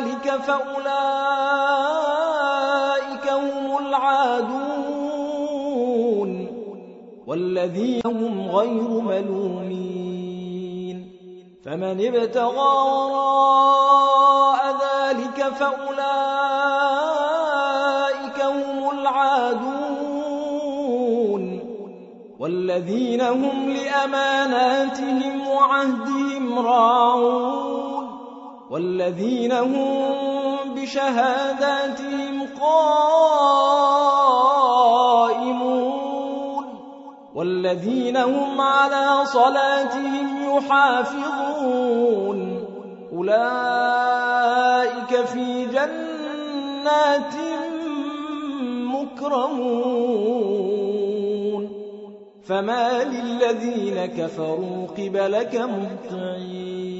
ذلك فأولئك هم العادون والذين هم غير ملومين فمن ابتغى وراء ذلك فأولئك هم العادون والذين هم لأماناتهم وعهدهم راعون والذين هم بشهاداتهم قائمون والذين هم على صلاتهم يحافظون أولئك في جنات مكرمون فما للذين كفروا قبلك مهطعين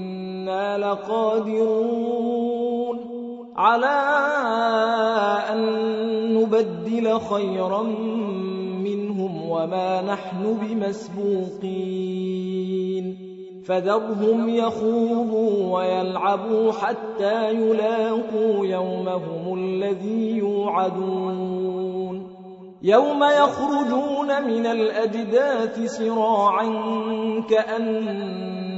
إنا لقادرون على أن نبدل خيرا منهم وما نحن بمسبوقين. فذرهم يخوضوا ويلعبوا حتى يلاقوا يومهم الذي يوعدون. يوم يخرجون من الأجداث سراعا